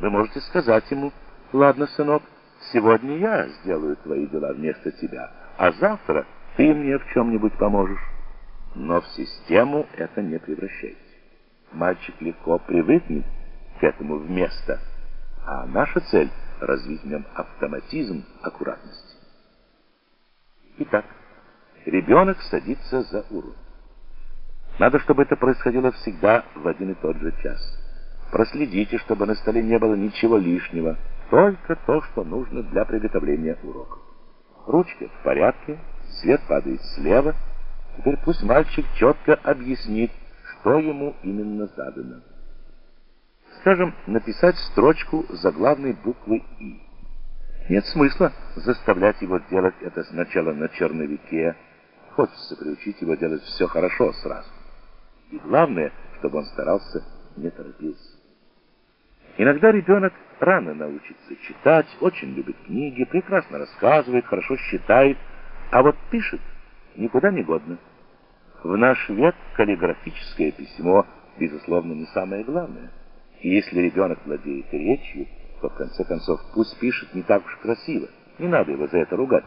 Вы можете сказать ему, «Ладно, сынок, сегодня я сделаю твои дела вместо тебя, а завтра ты мне в чем-нибудь поможешь». Но в систему это не превращайте. Мальчик легко привыкнет к этому вместо, а наша цель — развить в нем автоматизм аккуратности. Итак, ребенок садится за урок. Надо, чтобы это происходило всегда в один и тот же час. Проследите, чтобы на столе не было ничего лишнего, только то, что нужно для приготовления урока. Ручки в порядке, свет падает слева. Теперь пусть мальчик четко объяснит, что ему именно задано. Скажем, написать строчку заглавной буквы «И». Нет смысла заставлять его делать это сначала на черновике. Хочется приучить его делать все хорошо сразу. И главное, чтобы он старался не торопился. Иногда ребенок рано научится читать, очень любит книги, прекрасно рассказывает, хорошо считает, а вот пишет никуда не годно. В наш век каллиграфическое письмо, безусловно, не самое главное. И если ребенок владеет речью, то в конце концов пусть пишет не так уж красиво, не надо его за это ругать.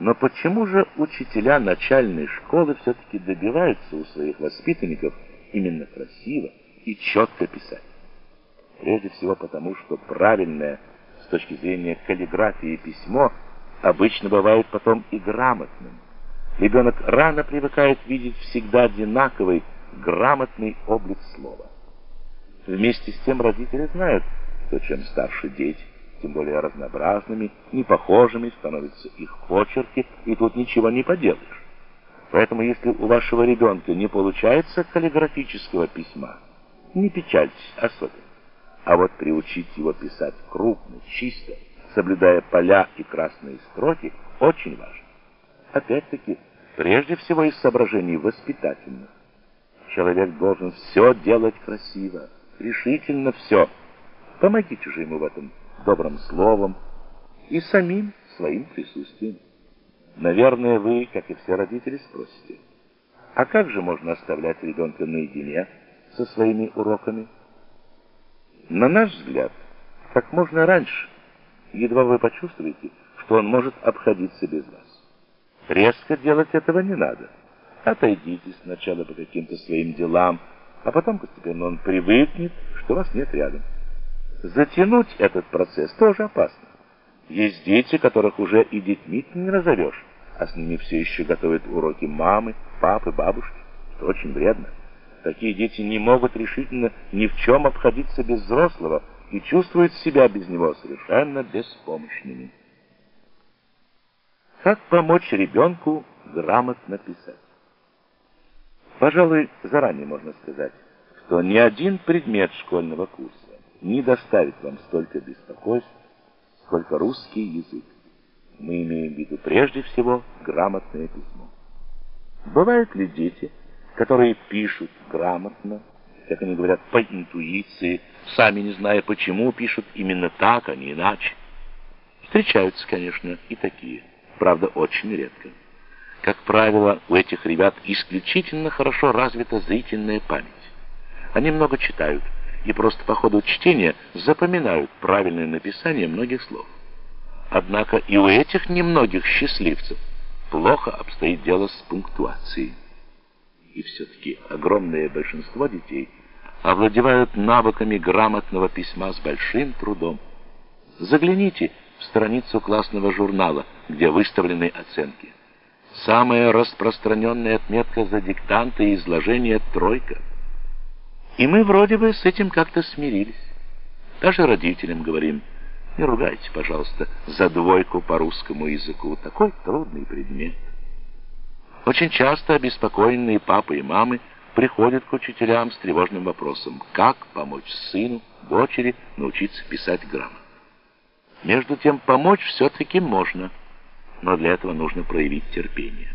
Но почему же учителя начальной школы все-таки добиваются у своих воспитанников именно красиво и четко писать? Прежде всего потому, что правильное с точки зрения каллиграфии письмо обычно бывает потом и грамотным. Ребенок рано привыкает видеть всегда одинаковый, грамотный облик слова. Вместе с тем родители знают, что чем старше дети, тем более разнообразными, непохожими становятся их почерки, и тут ничего не поделаешь. Поэтому, если у вашего ребенка не получается каллиграфического письма, не печальтесь особенно. А вот приучить его писать крупно, чисто, соблюдая поля и красные строки, очень важно. Опять-таки, прежде всего из соображений воспитательных. Человек должен все делать красиво, решительно все. Помогите же ему в этом добрым словом и самим своим присутствием. Наверное, вы, как и все родители, спросите, а как же можно оставлять ребенка наедине со своими уроками? На наш взгляд, как можно раньше, едва вы почувствуете, что он может обходиться без вас. Резко делать этого не надо. Отойдите сначала по каким-то своим делам, а потом постепенно он привыкнет, что вас нет рядом. Затянуть этот процесс тоже опасно. Есть дети, которых уже и детьми не назовешь, а с ними все еще готовят уроки мамы, папы, бабушки. Это очень вредно. Такие дети не могут решительно ни в чем обходиться без взрослого и чувствуют себя без него совершенно беспомощными. Как помочь ребенку грамотно писать? Пожалуй, заранее можно сказать, что ни один предмет школьного курса не доставит вам столько беспокойств, сколько русский язык. Мы имеем в виду прежде всего грамотное письмо. Бывают ли дети, которые пишут грамотно, как они говорят, по интуиции, сами не зная почему, пишут именно так, а не иначе? Встречаются, конечно, и такие, правда, очень редко. Как правило, у этих ребят исключительно хорошо развита зрительная память. Они много читают, и просто по ходу чтения запоминают правильное написание многих слов. Однако и у этих немногих счастливцев плохо обстоит дело с пунктуацией. И все-таки огромное большинство детей овладевают навыками грамотного письма с большим трудом. Загляните в страницу классного журнала, где выставлены оценки. Самая распространенная отметка за диктанты и изложение — тройка — и мы вроде бы с этим как-то смирились. Даже родителям говорим, не ругайте, пожалуйста, за двойку по русскому языку. Такой трудный предмет. Очень часто обеспокоенные папы и мамы приходят к учителям с тревожным вопросом, как помочь сыну, дочери научиться писать грамотно. Между тем, помочь все-таки можно, но для этого нужно проявить терпение.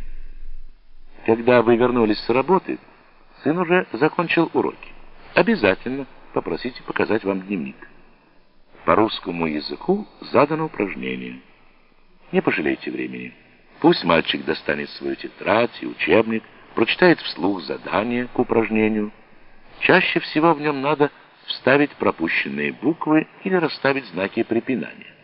Когда вы вернулись с работы, сын уже закончил уроки обязательно попросите показать вам дневник. По русскому языку задано упражнение. Не пожалейте времени. Пусть мальчик достанет свою тетрадь и учебник, прочитает вслух задание к упражнению. Чаще всего в нем надо вставить пропущенные буквы или расставить знаки препинания.